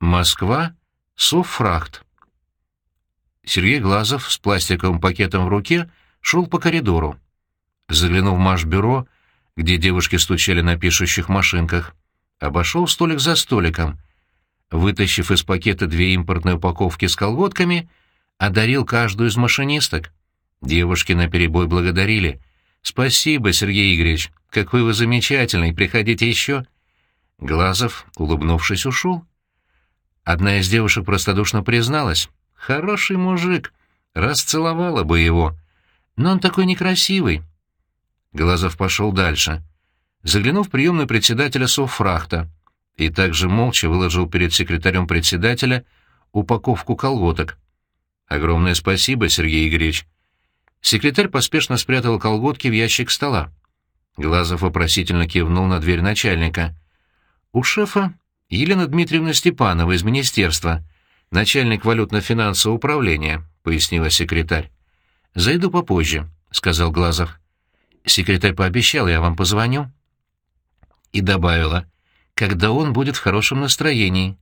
Москва, Софрахт. Сергей Глазов с пластиковым пакетом в руке шел по коридору. Заглянув в Маш-бюро, где девушки стучали на пишущих машинках, обошел столик за столиком. Вытащив из пакета две импортные упаковки с колготками, одарил каждую из машинисток. Девушки наперебой благодарили. «Спасибо, Сергей Игоревич, какой вы замечательный, приходите еще». Глазов, улыбнувшись, ушел. Одна из девушек простодушно призналась. «Хороший мужик, расцеловала бы его. Но он такой некрасивый». Глазов пошел дальше. Заглянув в приемную председателя Софрахта, и также молча выложил перед секретарем председателя упаковку колготок. «Огромное спасибо, Сергей Игоревич». Секретарь поспешно спрятал колготки в ящик стола. Глазов вопросительно кивнул на дверь начальника. «У шефа Елена Дмитриевна Степанова из министерства, начальник валютно-финансового управления», — пояснила секретарь. «Зайду попозже», — сказал Глазов. Секретарь пообещал, я вам позвоню. И добавила, когда он будет в хорошем настроении.